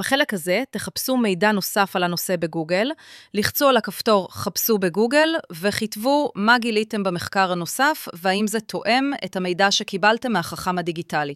בחלק הזה תחפשו מידע נוסף על הנושא בגוגל, לחצו על הכפתור חפשו בגוגל וכתבו מה גיליתם במחקר הנוסף והאם זה תואם את המידע שקיבלתם מהחכם הדיגיטלי.